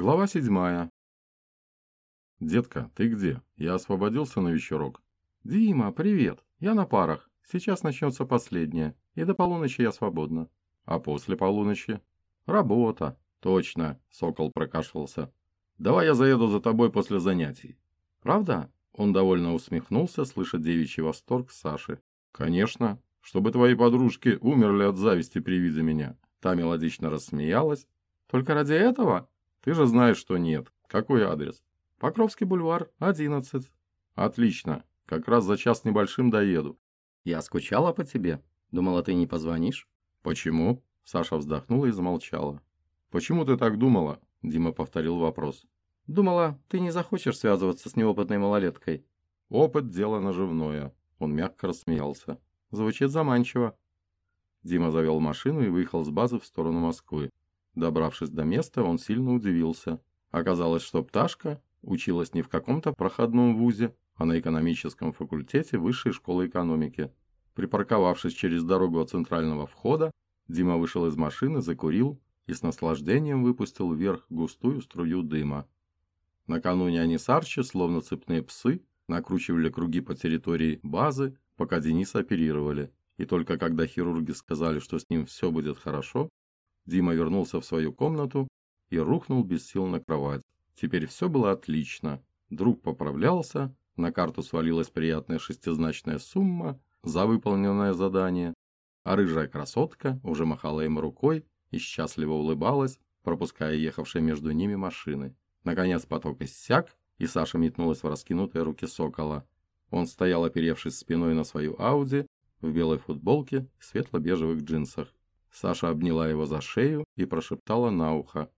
Глава седьмая. «Детка, ты где? Я освободился на вечерок». «Дима, привет. Я на парах. Сейчас начнется последняя. И до полуночи я свободна». «А после полуночи?» «Работа». «Точно», — Сокол прокашлялся. «Давай я заеду за тобой после занятий». «Правда?» Он довольно усмехнулся, слыша девичий восторг Саши. «Конечно. Чтобы твои подружки умерли от зависти при виде меня». Та мелодично рассмеялась. «Только ради этого?» «Ты же знаешь, что нет. Какой адрес?» «Покровский бульвар, 11». «Отлично. Как раз за час небольшим доеду». «Я скучала по тебе. Думала, ты не позвонишь?» «Почему?» Саша вздохнула и замолчала. «Почему ты так думала?» Дима повторил вопрос. Думала, ты не захочешь связываться с неопытной малолеткой. Опыт – дело наживное. Он мягко рассмеялся. Звучит заманчиво. Дима завел машину и выехал с базы в сторону Москвы. Добравшись до места, он сильно удивился. Оказалось, что пташка училась не в каком-то проходном вузе, а на экономическом факультете Высшей школы экономики. Припарковавшись через дорогу от центрального входа, Дима вышел из машины, закурил и с наслаждением выпустил вверх густую струю дыма. Накануне они с Арчи, словно цепные псы, накручивали круги по территории базы, пока Дениса оперировали. И только когда хирурги сказали, что с ним все будет хорошо, Дима вернулся в свою комнату и рухнул без сил на кровать. Теперь все было отлично. Друг поправлялся, на карту свалилась приятная шестизначная сумма за выполненное задание, а рыжая красотка уже махала им рукой и счастливо улыбалась, пропуская ехавшие между ними машины. Наконец поток иссяк, и Саша метнулась в раскинутые руки сокола. Он стоял, оперевшись спиной на свою Ауди, в белой футболке и светло-бежевых джинсах. Саша обняла его за шею и прошептала на ухо.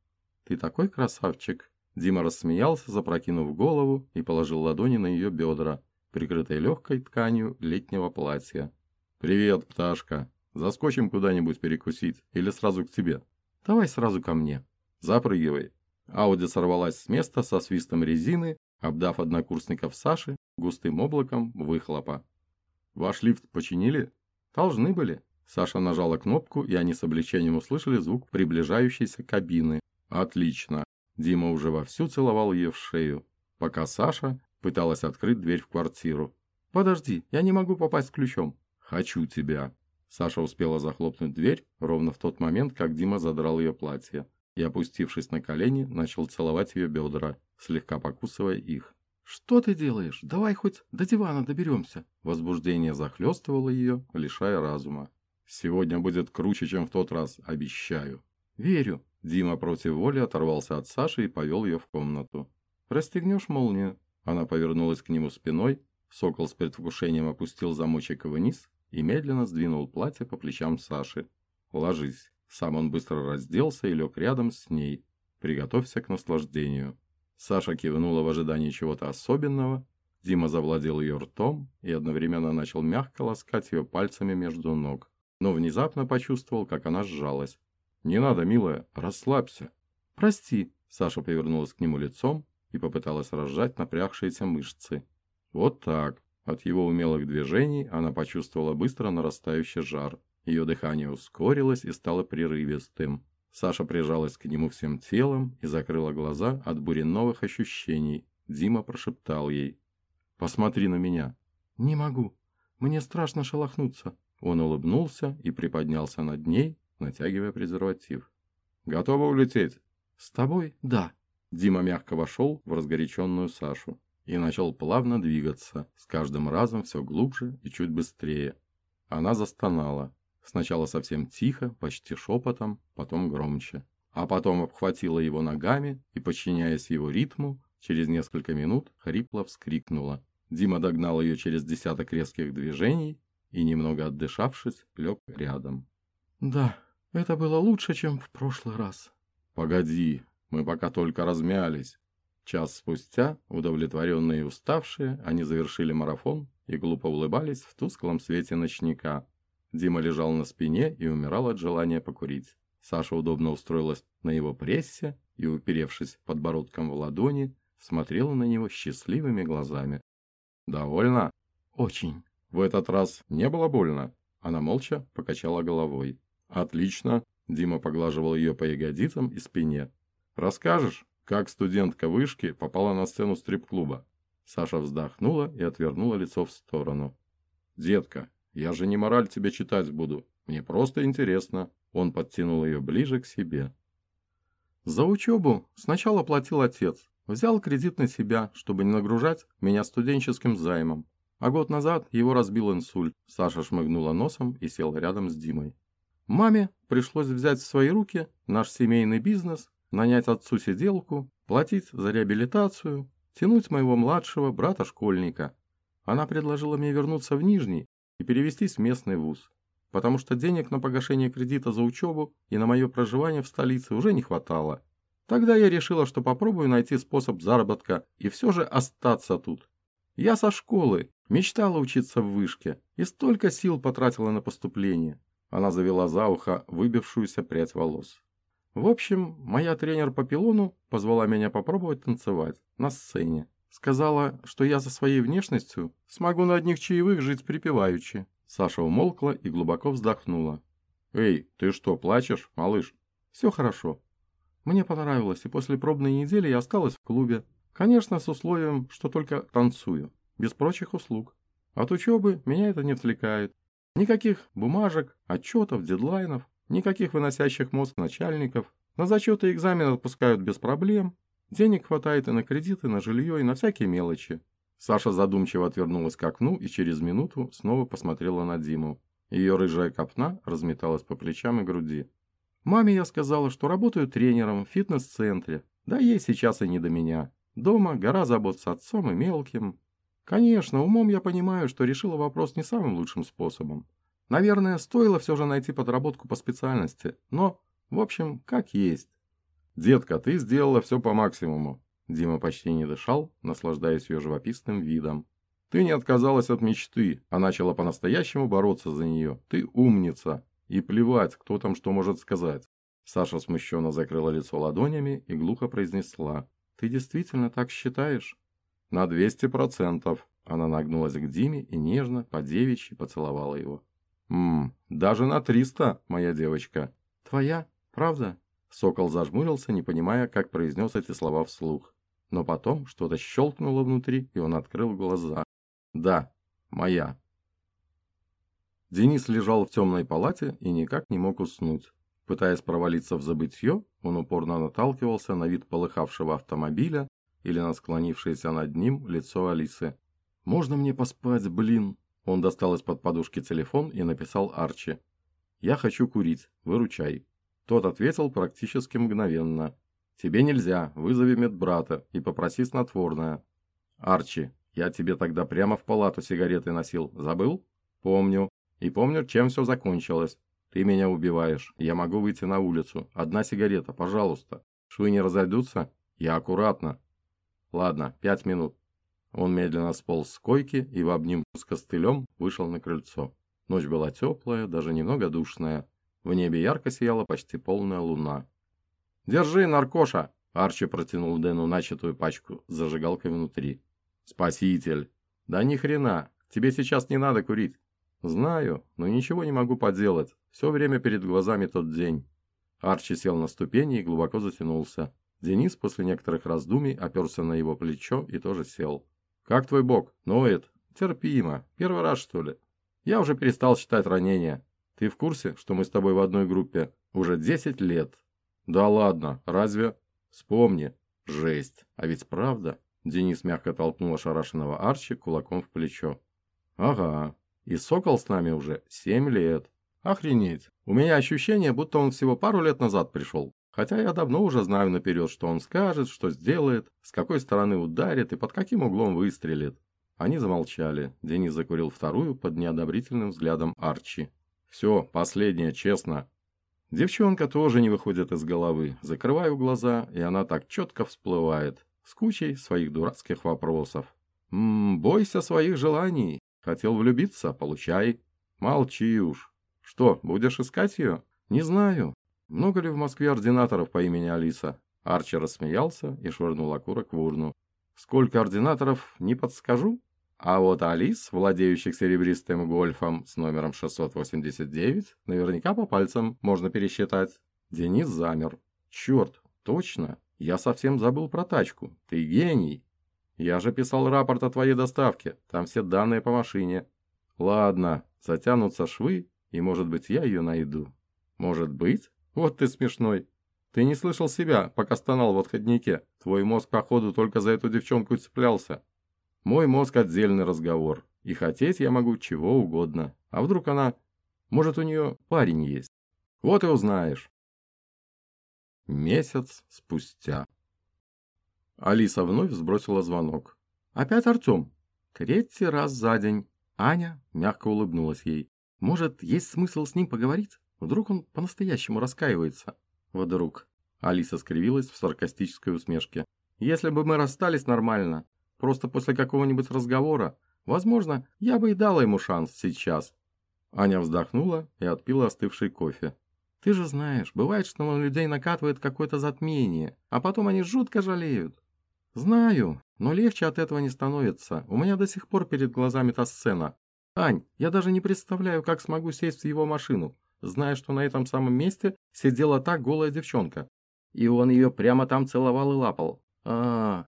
«Ты такой красавчик!» Дима рассмеялся, запрокинув голову и положил ладони на ее бедра, прикрытые легкой тканью летнего платья. «Привет, пташка! Заскочим куда-нибудь перекусить или сразу к тебе?» «Давай сразу ко мне». «Запрыгивай!» Ауди сорвалась с места со свистом резины, обдав однокурсников Саши густым облаком выхлопа. «Ваш лифт починили?» «Должны были». Саша нажала кнопку, и они с облегчением услышали звук приближающейся кабины. «Отлично!» Дима уже вовсю целовал ее в шею, пока Саша пыталась открыть дверь в квартиру. «Подожди, я не могу попасть ключом». «Хочу тебя». Саша успела захлопнуть дверь ровно в тот момент, как Дима задрал ее платье и, опустившись на колени, начал целовать ее бедра, слегка покусывая их. «Что ты делаешь? Давай хоть до дивана доберемся!» Возбуждение захлестывало ее, лишая разума. «Сегодня будет круче, чем в тот раз, обещаю!» «Верю!» Дима против воли оторвался от Саши и повел ее в комнату. «Расстегнешь молнию?» Она повернулась к нему спиной, сокол с предвкушением опустил замочек вниз и медленно сдвинул платье по плечам Саши. «Ложись!» Сам он быстро разделся и лег рядом с ней. Приготовься к наслаждению. Саша кивнула в ожидании чего-то особенного. Дима завладел ее ртом и одновременно начал мягко ласкать ее пальцами между ног. Но внезапно почувствовал, как она сжалась. «Не надо, милая, расслабься». «Прости», — Саша повернулась к нему лицом и попыталась разжать напрягшиеся мышцы. Вот так. От его умелых движений она почувствовала быстро нарастающий жар. Ее дыхание ускорилось и стало прерывистым. Саша прижалась к нему всем телом и закрыла глаза от бури новых ощущений. Дима прошептал ей. «Посмотри на меня». «Не могу. Мне страшно шелохнуться». Он улыбнулся и приподнялся над ней, натягивая презерватив. «Готова улететь?» «С тобой? Да». Дима мягко вошел в разгоряченную Сашу и начал плавно двигаться, с каждым разом все глубже и чуть быстрее. Она застонала. Сначала совсем тихо, почти шепотом, потом громче. А потом обхватила его ногами и, подчиняясь его ритму, через несколько минут хрипло вскрикнула. Дима догнал ее через десяток резких движений и, немного отдышавшись, лег рядом. «Да, это было лучше, чем в прошлый раз». «Погоди, мы пока только размялись». Час спустя, удовлетворенные и уставшие, они завершили марафон и глупо улыбались в тусклом свете ночника, Дима лежал на спине и умирал от желания покурить. Саша удобно устроилась на его прессе и, уперевшись подбородком в ладони, смотрела на него счастливыми глазами. «Довольно?» «Очень». «В этот раз не было больно?» Она молча покачала головой. «Отлично!» Дима поглаживал ее по ягодицам и спине. «Расскажешь, Как студентка вышки попала на сцену стрип-клуба. Саша вздохнула и отвернула лицо в сторону. «Детка, я же не мораль тебе читать буду. Мне просто интересно». Он подтянул ее ближе к себе. За учебу сначала платил отец. Взял кредит на себя, чтобы не нагружать меня студенческим займом. А год назад его разбил инсульт. Саша шмыгнула носом и села рядом с Димой. Маме пришлось взять в свои руки наш семейный бизнес, нанять отцу сиделку, платить за реабилитацию, тянуть моего младшего брата-школьника. Она предложила мне вернуться в Нижний и перевестись в местный вуз, потому что денег на погашение кредита за учебу и на мое проживание в столице уже не хватало. Тогда я решила, что попробую найти способ заработка и все же остаться тут. Я со школы, мечтала учиться в вышке и столько сил потратила на поступление. Она завела за ухо выбившуюся прядь волос. В общем, моя тренер по пилону позвала меня попробовать танцевать на сцене. Сказала, что я за своей внешностью смогу на одних чаевых жить припеваючи. Саша умолкла и глубоко вздохнула. «Эй, ты что, плачешь, малыш?» «Все хорошо. Мне понравилось, и после пробной недели я осталась в клубе. Конечно, с условием, что только танцую, без прочих услуг. От учебы меня это не отвлекает. Никаких бумажек, отчетов, дедлайнов, никаких выносящих мозг начальников. На зачеты и экзамены отпускают без проблем. Денег хватает и на кредиты, на жилье, и на всякие мелочи. Саша задумчиво отвернулась к окну и через минуту снова посмотрела на Диму. Ее рыжая копна разметалась по плечам и груди. «Маме я сказала, что работаю тренером в фитнес-центре. Да ей сейчас и не до меня. Дома гора забот с отцом и мелким. Конечно, умом я понимаю, что решила вопрос не самым лучшим способом. Наверное, стоило все же найти подработку по специальности, но, в общем, как есть. «Детка, ты сделала все по максимуму». Дима почти не дышал, наслаждаясь ее живописным видом. «Ты не отказалась от мечты, а начала по-настоящему бороться за нее. Ты умница. И плевать, кто там что может сказать». Саша смущенно закрыла лицо ладонями и глухо произнесла. «Ты действительно так считаешь?» «На двести процентов». Она нагнулась к Диме и нежно, по-девичьи, поцеловала его. «Ммм, даже на триста, моя девочка». «Твоя? Правда?» Сокол зажмурился, не понимая, как произнес эти слова вслух. Но потом что-то щелкнуло внутри, и он открыл глаза. «Да, моя». Денис лежал в темной палате и никак не мог уснуть. Пытаясь провалиться в забытье, он упорно наталкивался на вид полыхавшего автомобиля или на склонившееся над ним лицо Алисы. «Можно мне поспать, блин?» Он достал из-под подушки телефон и написал Арчи. «Я хочу курить, выручай». Тот ответил практически мгновенно. «Тебе нельзя, вызови медбрата и попроси снотворное». «Арчи, я тебе тогда прямо в палату сигареты носил, забыл?» «Помню. И помню, чем все закончилось. Ты меня убиваешь. Я могу выйти на улицу. Одна сигарета, пожалуйста. Швы не разойдутся? Я аккуратно. Ладно, пять минут. Он медленно сполз с койки и в обнимку с костылем вышел на крыльцо. Ночь была теплая, даже немного душная. В небе ярко сияла почти полная луна. «Держи, наркоша!» Арчи протянул Дэну начатую пачку с зажигалкой внутри. «Спаситель!» «Да ни хрена! Тебе сейчас не надо курить!» «Знаю, но ничего не могу поделать. Все время перед глазами тот день». Арчи сел на ступени и глубоко затянулся. Денис после некоторых раздумий оперся на его плечо и тоже сел. «Как твой бок? Ноет?» «Терпимо. Первый раз, что ли?» «Я уже перестал считать ранения. Ты в курсе, что мы с тобой в одной группе? Уже 10 лет». «Да ладно. Разве?» «Вспомни. Жесть. А ведь правда?» Денис мягко толкнул ошарашенного Арчи кулаком в плечо. «Ага. И Сокол с нами уже семь лет. Охренеть. У меня ощущение, будто он всего пару лет назад пришел. Хотя я давно уже знаю наперед, что он скажет, что сделает, с какой стороны ударит и под каким углом выстрелит. Они замолчали. Денис закурил вторую под неодобрительным взглядом Арчи. «Все, последнее, честно». Девчонка тоже не выходит из головы. Закрываю глаза, и она так четко всплывает. С кучей своих дурацких вопросов. «Ммм, бойся своих желаний. Хотел влюбиться? Получай. Молчи уж. Что, будешь искать ее? Не знаю. Много ли в Москве ординаторов по имени Алиса? Арчи рассмеялся и швырнул окурок в урну. Сколько ординаторов, не подскажу. А вот Алис, владеющих серебристым гольфом с номером 689, наверняка по пальцам можно пересчитать. Денис замер. Черт, точно. Я совсем забыл про тачку. Ты гений. Я же писал рапорт о твоей доставке. Там все данные по машине. Ладно, затянутся швы, и, может быть, я ее найду. Может быть? Вот ты смешной. Ты не слышал себя, пока стонал в отходнике. Твой мозг, походу, только за эту девчонку цеплялся. Мой мозг отдельный разговор. И хотеть я могу чего угодно. А вдруг она... Может, у нее парень есть? Вот и узнаешь. Месяц спустя. Алиса вновь сбросила звонок. «Опять Артем?» Третий раз за день. Аня мягко улыбнулась ей. «Может, есть смысл с ним поговорить? Вдруг он по-настоящему раскаивается?» «Вдруг». Алиса скривилась в саркастической усмешке. «Если бы мы расстались нормально, просто после какого-нибудь разговора, возможно, я бы и дала ему шанс сейчас». Аня вздохнула и отпила остывший кофе. Ты же знаешь, бывает, что на людей накатывает какое-то затмение, а потом они жутко жалеют. Знаю, но легче от этого не становится. У меня до сих пор перед глазами та сцена. Ань, я даже не представляю, как смогу сесть в его машину, зная, что на этом самом месте сидела та голая девчонка. И он ее прямо там целовал и лапал. А, -а.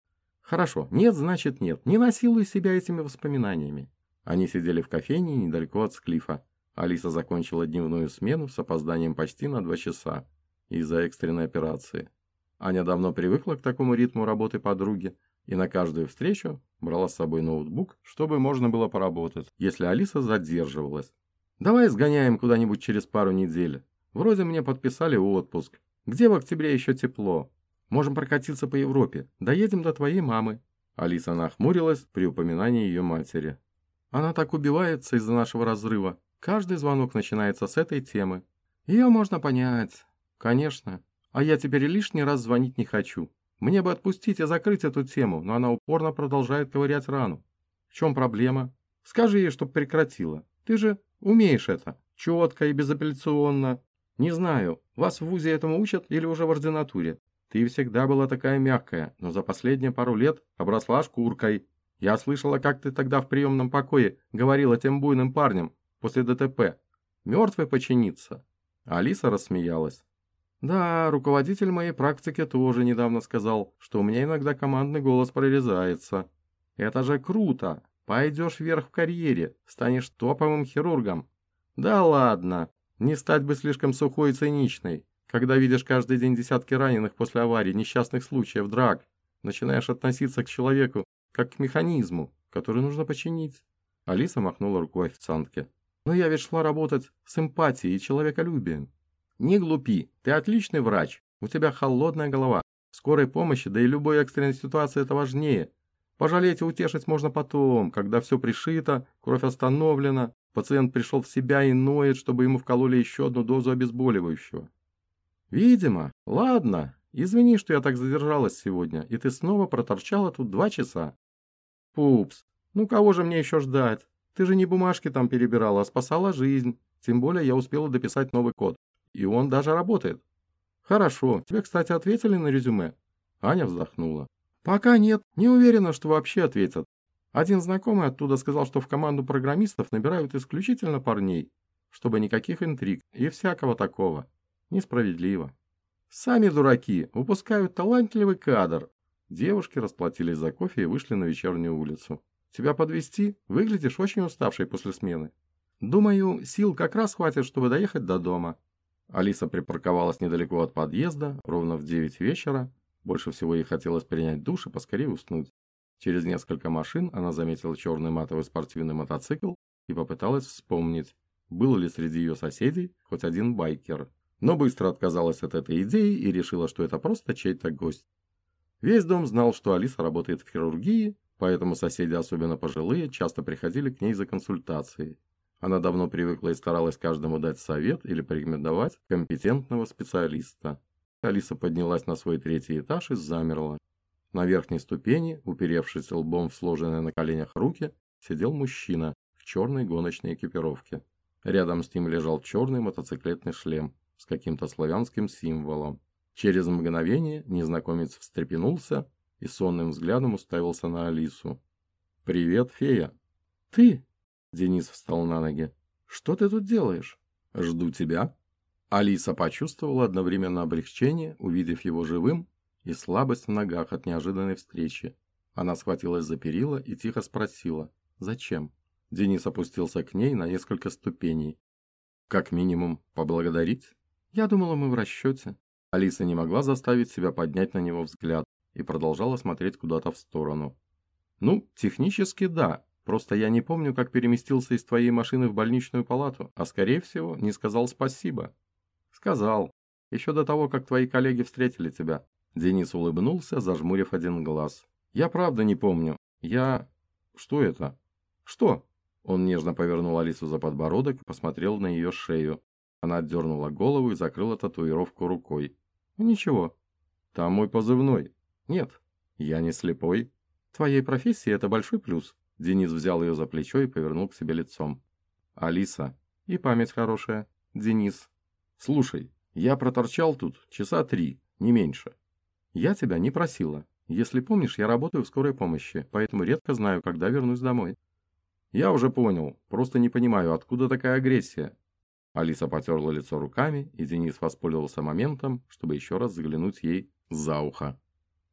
Хорошо, нет, значит нет. Не насилуй себя этими воспоминаниями. Они сидели в кофейне недалеко от Склифа. Алиса закончила дневную смену с опозданием почти на два часа из-за экстренной операции. Аня давно привыкла к такому ритму работы подруги и на каждую встречу брала с собой ноутбук, чтобы можно было поработать, если Алиса задерживалась. «Давай сгоняем куда-нибудь через пару недель. Вроде мне подписали отпуск. Где в октябре еще тепло? Можем прокатиться по Европе. Доедем до твоей мамы». Алиса нахмурилась при упоминании ее матери. «Она так убивается из-за нашего разрыва. Каждый звонок начинается с этой темы. Ее можно понять. Конечно. А я теперь лишний раз звонить не хочу. Мне бы отпустить и закрыть эту тему, но она упорно продолжает ковырять рану. В чем проблема? Скажи ей, чтоб прекратила. Ты же умеешь это. Четко и безапелляционно. Не знаю, вас в ВУЗе этому учат или уже в ординатуре. Ты всегда была такая мягкая, но за последние пару лет обросла шкуркой. Я слышала, как ты тогда в приемном покое говорила тем буйным парням, после ДТП. Мертвый починиться. Алиса рассмеялась. Да, руководитель моей практики тоже недавно сказал, что у меня иногда командный голос прорезается. Это же круто. Пойдешь вверх в карьере, станешь топовым хирургом. Да ладно, не стать бы слишком сухой и циничной. Когда видишь каждый день десятки раненых после аварий, несчастных случаев, драк, начинаешь относиться к человеку как к механизму, который нужно починить. Алиса махнула рукой официантке. Но я ведь шла работать с эмпатией и человеколюбием. Не глупи, ты отличный врач, у тебя холодная голова. Скорой помощи, да и любой экстренной ситуации это важнее. Пожалеть и утешить можно потом, когда все пришито, кровь остановлена, пациент пришел в себя и ноет, чтобы ему вкололи еще одну дозу обезболивающего. Видимо. Ладно, извини, что я так задержалась сегодня, и ты снова проторчала тут два часа. Пупс, ну кого же мне еще ждать? Ты же не бумажки там перебирала, а спасала жизнь. Тем более я успела дописать новый код. И он даже работает. Хорошо. Тебе, кстати, ответили на резюме? Аня вздохнула. Пока нет. Не уверена, что вообще ответят. Один знакомый оттуда сказал, что в команду программистов набирают исключительно парней, чтобы никаких интриг и всякого такого. Несправедливо. Сами дураки, выпускают талантливый кадр. Девушки расплатились за кофе и вышли на вечернюю улицу. Тебя подвести? Выглядишь очень уставшей после смены. Думаю, сил как раз хватит, чтобы доехать до дома. Алиса припарковалась недалеко от подъезда, ровно в девять вечера. Больше всего ей хотелось принять душ и поскорее уснуть. Через несколько машин она заметила черный матовый спортивный мотоцикл и попыталась вспомнить, был ли среди ее соседей хоть один байкер. Но быстро отказалась от этой идеи и решила, что это просто чей-то гость. Весь дом знал, что Алиса работает в хирургии, Поэтому соседи, особенно пожилые, часто приходили к ней за консультацией. Она давно привыкла и старалась каждому дать совет или порекомендовать компетентного специалиста. Алиса поднялась на свой третий этаж и замерла. На верхней ступени, уперевшись лбом в сложенные на коленях руки, сидел мужчина в черной гоночной экипировке. Рядом с ним лежал черный мотоциклетный шлем с каким-то славянским символом. Через мгновение незнакомец встрепенулся и сонным взглядом уставился на Алису. «Привет, фея!» «Ты?» Денис встал на ноги. «Что ты тут делаешь?» «Жду тебя». Алиса почувствовала одновременно облегчение, увидев его живым, и слабость в ногах от неожиданной встречи. Она схватилась за перила и тихо спросила «Зачем?». Денис опустился к ней на несколько ступеней. «Как минимум, поблагодарить?» «Я думала, мы в расчете». Алиса не могла заставить себя поднять на него взгляд и продолжала смотреть куда-то в сторону. «Ну, технически да, просто я не помню, как переместился из твоей машины в больничную палату, а, скорее всего, не сказал спасибо». «Сказал. Еще до того, как твои коллеги встретили тебя». Денис улыбнулся, зажмурив один глаз. «Я правда не помню. Я... Что это?» «Что?» Он нежно повернул Алису за подбородок и посмотрел на ее шею. Она отдернула голову и закрыла татуировку рукой. «Ничего. Там мой позывной. Нет, я не слепой. Твоей профессии это большой плюс». Денис взял ее за плечо и повернул к себе лицом. «Алиса. И память хорошая. Денис. Слушай, я проторчал тут часа три, не меньше. Я тебя не просила. Если помнишь, я работаю в скорой помощи, поэтому редко знаю, когда вернусь домой». «Я уже понял. Просто не понимаю, откуда такая агрессия?» Алиса потерла лицо руками, и Денис воспользовался моментом, чтобы еще раз заглянуть ей за ухо.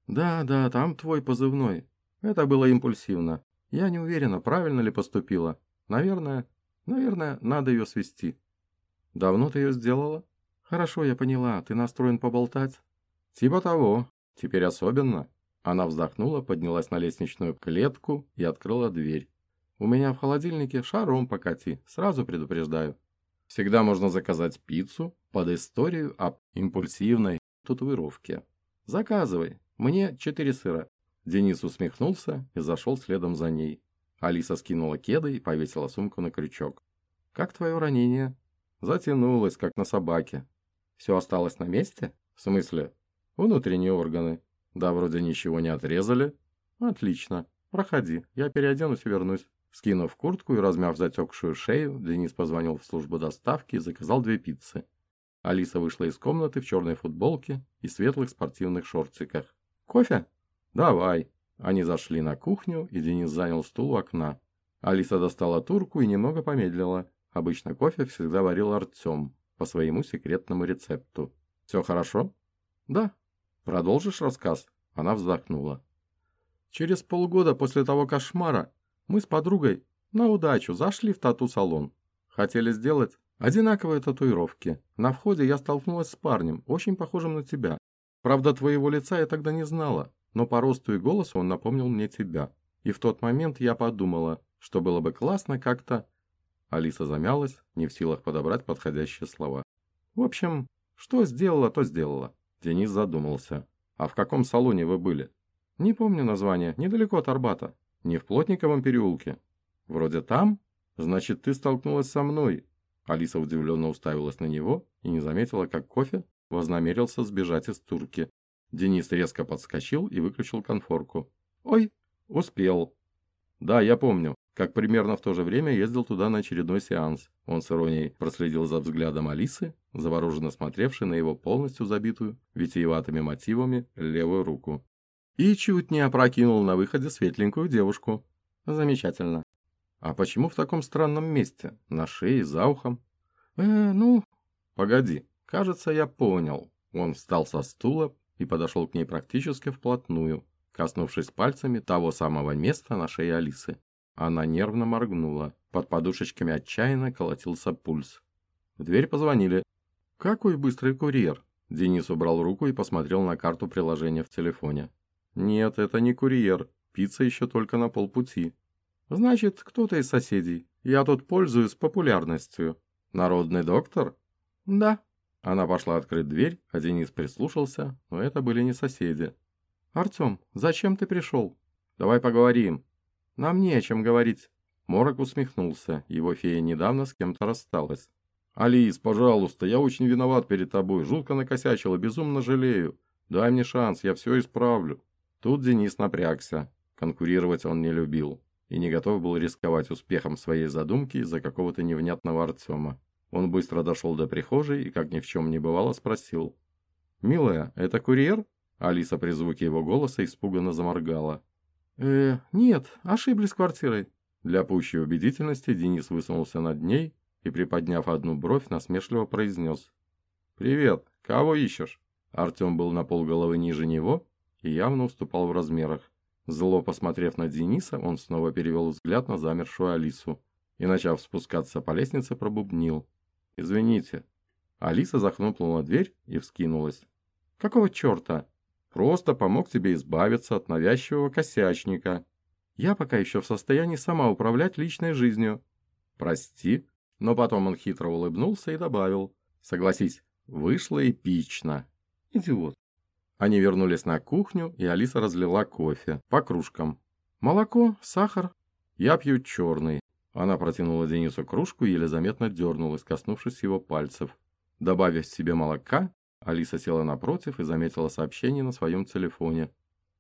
«Да, да, там твой позывной. Это было импульсивно. Я не уверена, правильно ли поступила. Наверное, наверное, надо ее свести». «Давно ты ее сделала?» «Хорошо, я поняла. Ты настроен поболтать?» «Типа того. Теперь особенно». Она вздохнула, поднялась на лестничную клетку и открыла дверь. «У меня в холодильнике шаром покати, сразу предупреждаю». Всегда можно заказать пиццу под историю об импульсивной татуировке. Заказывай. Мне четыре сыра. Денис усмехнулся и зашел следом за ней. Алиса скинула кеды и повесила сумку на крючок. «Как твое ранение?» Затянулось, как на собаке. «Все осталось на месте?» «В смысле?» «Внутренние органы». «Да, вроде ничего не отрезали». «Отлично. Проходи. Я переоденусь и вернусь». Скинув куртку и размяв затекшую шею, Денис позвонил в службу доставки и заказал две пиццы. Алиса вышла из комнаты в черной футболке и светлых спортивных шортиках. «Кофе?» «Давай». Они зашли на кухню, и Денис занял стул у окна. Алиса достала турку и немного помедлила. Обычно кофе всегда варил Артем по своему секретному рецепту. «Все хорошо?» «Да». «Продолжишь рассказ?» Она вздохнула. Через полгода после того кошмара мы с подругой на удачу зашли в тату-салон. Хотели сделать одинаковые татуировки. На входе я столкнулась с парнем, очень похожим на тебя. Правда, твоего лица я тогда не знала, но по росту и голосу он напомнил мне тебя. И в тот момент я подумала, что было бы классно как-то... Алиса замялась, не в силах подобрать подходящие слова. В общем, что сделала, то сделала. Денис задумался. А в каком салоне вы были? Не помню название, недалеко от Арбата. Не в Плотниковом переулке? Вроде там? Значит, ты столкнулась со мной. Алиса удивленно уставилась на него и не заметила, как кофе вознамерился сбежать из турки. Денис резко подскочил и выключил конфорку. «Ой, успел». «Да, я помню, как примерно в то же время ездил туда на очередной сеанс». Он с иронией проследил за взглядом Алисы, завороженно смотревшей на его полностью забитую витиеватыми мотивами левую руку и чуть не опрокинул на выходе светленькую девушку. Замечательно. А почему в таком странном месте? На шее, за ухом? Э, ну... Погоди, кажется, я понял. Он встал со стула и подошел к ней практически вплотную, коснувшись пальцами того самого места на шее Алисы. Она нервно моргнула. Под подушечками отчаянно колотился пульс. В дверь позвонили. «Какой быстрый курьер!» Денис убрал руку и посмотрел на карту приложения в телефоне. «Нет, это не курьер. Пицца еще только на полпути». «Значит, кто-то из соседей. Я тут пользуюсь популярностью». «Народный доктор?» «Да». Она пошла открыть дверь, а Денис прислушался, но это были не соседи. «Артем, зачем ты пришел?» «Давай поговорим». «Нам не о чем говорить». Морок усмехнулся, его фея недавно с кем-то рассталась. «Алис, пожалуйста, я очень виноват перед тобой, жутко накосячила, безумно жалею. Дай мне шанс, я все исправлю». Тут Денис напрягся. Конкурировать он не любил и не готов был рисковать успехом своей задумки из-за какого-то невнятного Артема. Он быстро дошел до прихожей и, как ни в чем не бывало, спросил. «Милая, это курьер?» Алиса при звуке его голоса испуганно заморгала. «Э, нет, ошиблись квартирой». Для пущей убедительности Денис высунулся над ней и, приподняв одну бровь, насмешливо произнес. «Привет, кого ищешь?» Артем был на полголовы ниже него и явно уступал в размерах. Зло посмотрев на Дениса, он снова перевел взгляд на замершую Алису и, начав спускаться по лестнице, пробубнил. «Извините». Алиса захлопнула дверь и вскинулась. «Какого черта? Просто помог тебе избавиться от навязчивого косячника. Я пока еще в состоянии сама управлять личной жизнью». «Прости». Но потом он хитро улыбнулся и добавил. «Согласись, вышло эпично. Идиот». Они вернулись на кухню, и Алиса разлила кофе по кружкам. «Молоко? Сахар?» «Я пью черный». Она протянула Денису кружку и еле заметно дернулась, коснувшись его пальцев. Добавив себе молока, Алиса села напротив и заметила сообщение на своем телефоне.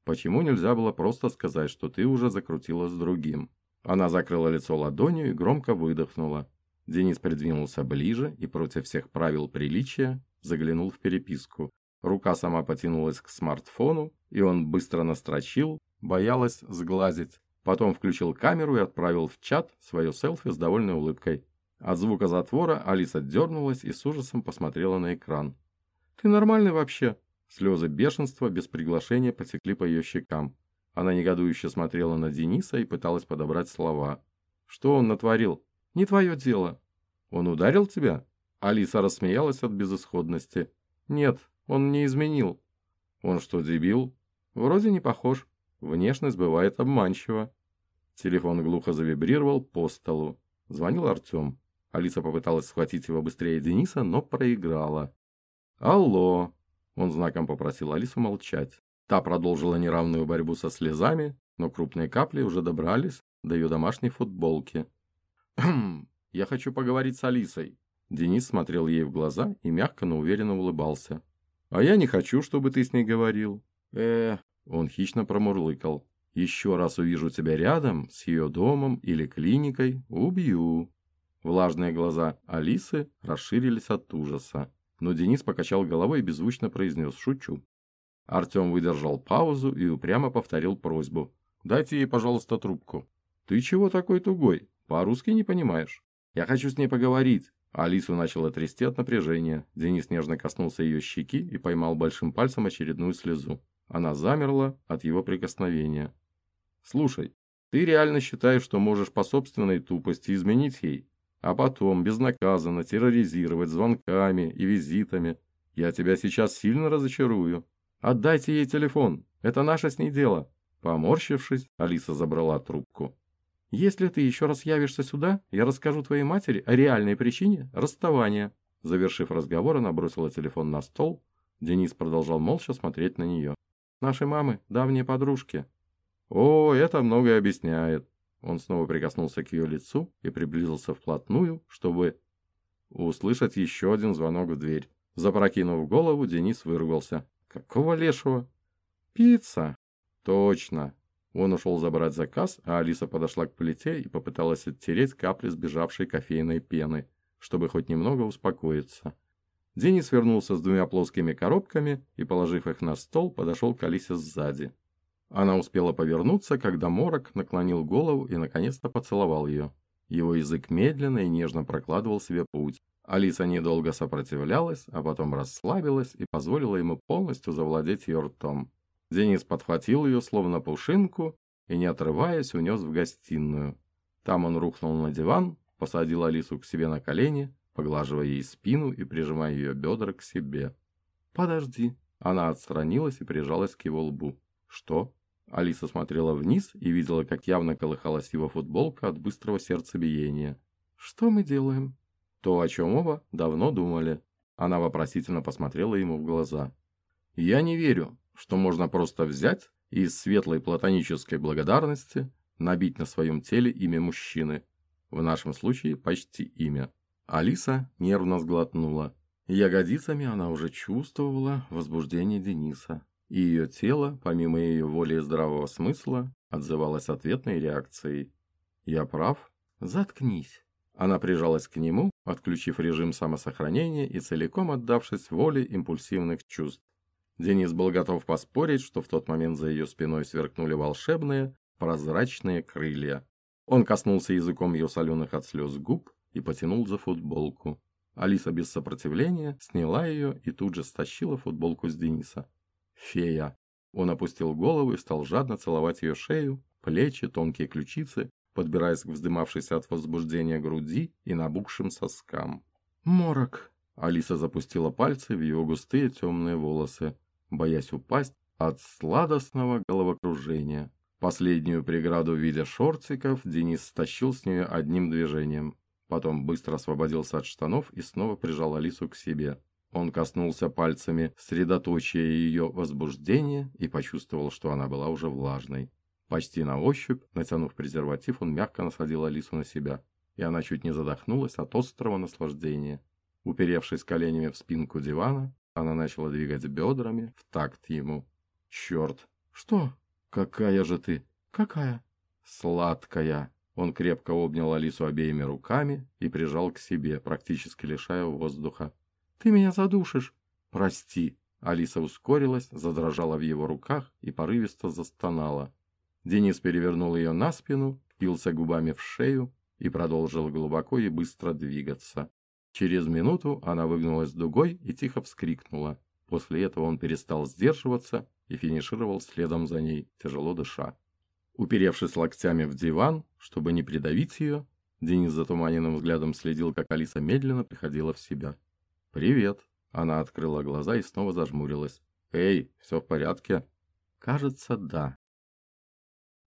«Почему нельзя было просто сказать, что ты уже закрутила с другим?» Она закрыла лицо ладонью и громко выдохнула. Денис придвинулся ближе и против всех правил приличия заглянул в переписку. Рука сама потянулась к смартфону, и он быстро настрочил, боялась сглазить. Потом включил камеру и отправил в чат свое селфи с довольной улыбкой. От звука затвора Алиса дернулась и с ужасом посмотрела на экран. «Ты нормальный вообще?» Слезы бешенства без приглашения потекли по ее щекам. Она негодующе смотрела на Дениса и пыталась подобрать слова. «Что он натворил?» «Не твое дело». «Он ударил тебя?» Алиса рассмеялась от безысходности. «Нет, он не изменил. Он что, дебил? Вроде не похож. Внешность бывает обманчива. Телефон глухо завибрировал по столу. Звонил Артем. Алиса попыталась схватить его быстрее Дениса, но проиграла. «Алло!» Он знаком попросил Алису молчать. Та продолжила неравную борьбу со слезами, но крупные капли уже добрались до ее домашней футболки. «Хм, я хочу поговорить с Алисой». Денис смотрел ей в глаза и мягко, но уверенно улыбался. А я не хочу, чтобы ты с ней говорил. Э, он хищно промурлыкал. Еще раз увижу тебя рядом с ее домом или клиникой, убью. Влажные глаза Алисы расширились от ужаса. Но Денис покачал головой и беззвучно произнес «Шучу». Артем выдержал паузу и упрямо повторил просьбу. «Дайте ей, пожалуйста, трубку». «Ты чего такой тугой? По-русски не понимаешь?» «Я хочу с ней поговорить. Алису начало трясти от напряжения. Денис нежно коснулся ее щеки и поймал большим пальцем очередную слезу. Она замерла от его прикосновения. «Слушай, ты реально считаешь, что можешь по собственной тупости изменить ей, а потом безнаказанно терроризировать звонками и визитами? Я тебя сейчас сильно разочарую. Отдайте ей телефон, это наше с ней дело». Поморщившись, Алиса забрала трубку. Если ты еще раз явишься сюда, я расскажу твоей матери о реальной причине расставания». Завершив разговор, она бросила телефон на стол. Денис продолжал молча смотреть на нее. «Наши мамы – давние подружки». «О, это многое объясняет». Он снова прикоснулся к ее лицу и приблизился вплотную, чтобы услышать еще один звонок в дверь. Запрокинув голову, Денис выругался. «Какого лешего?» «Пицца!» «Точно!» Он ушел забрать заказ, а Алиса подошла к плите и попыталась оттереть капли сбежавшей кофейной пены, чтобы хоть немного успокоиться. Денис вернулся с двумя плоскими коробками и, положив их на стол, подошел к Алисе сзади. Она успела повернуться, когда Морок наклонил голову и наконец-то поцеловал ее. Его язык медленно и нежно прокладывал себе путь. Алиса недолго сопротивлялась, а потом расслабилась и позволила ему полностью завладеть ее ртом. Денис подхватил ее, словно пушинку, и, не отрываясь, унес в гостиную. Там он рухнул на диван, посадил Алису к себе на колени, поглаживая ей спину и прижимая ее бедра к себе. «Подожди». Она отстранилась и прижалась к его лбу. «Что?» Алиса смотрела вниз и видела, как явно колыхалась его футболка от быстрого сердцебиения. «Что мы делаем?» То, о чем оба давно думали. Она вопросительно посмотрела ему в глаза. «Я не верю что можно просто взять и из светлой платонической благодарности набить на своем теле имя мужчины. В нашем случае почти имя. Алиса нервно сглотнула. Ягодицами она уже чувствовала возбуждение Дениса. И ее тело, помимо ее воли и здравого смысла, отзывалось ответной реакцией. «Я прав? Заткнись!» Она прижалась к нему, отключив режим самосохранения и целиком отдавшись воле импульсивных чувств. Денис был готов поспорить, что в тот момент за ее спиной сверкнули волшебные, прозрачные крылья. Он коснулся языком ее соленых от слез губ и потянул за футболку. Алиса без сопротивления сняла ее и тут же стащила футболку с Дениса. «Фея!» Он опустил голову и стал жадно целовать ее шею, плечи, тонкие ключицы, подбираясь к вздымавшейся от возбуждения груди и набухшим соскам. «Морок!» Алиса запустила пальцы в его густые темные волосы, боясь упасть от сладостного головокружения. Последнюю преграду в виде шортиков Денис стащил с нее одним движением. Потом быстро освободился от штанов и снова прижал Алису к себе. Он коснулся пальцами средоточия ее возбуждения и почувствовал, что она была уже влажной. Почти на ощупь, натянув презерватив, он мягко насадил Алису на себя, и она чуть не задохнулась от острого наслаждения. Уперевшись коленями в спинку дивана, она начала двигать бедрами в такт ему. «Черт! Что? Какая же ты? Какая?» «Сладкая!» Он крепко обнял Алису обеими руками и прижал к себе, практически лишая воздуха. «Ты меня задушишь!» «Прости!» Алиса ускорилась, задрожала в его руках и порывисто застонала. Денис перевернул ее на спину, впился губами в шею и продолжил глубоко и быстро двигаться. Через минуту она выгнулась дугой и тихо вскрикнула. После этого он перестал сдерживаться и финишировал следом за ней, тяжело дыша. Уперевшись локтями в диван, чтобы не придавить ее, Денис затуманенным взглядом следил, как Алиса медленно приходила в себя. «Привет!» Она открыла глаза и снова зажмурилась. «Эй, все в порядке?» «Кажется, да».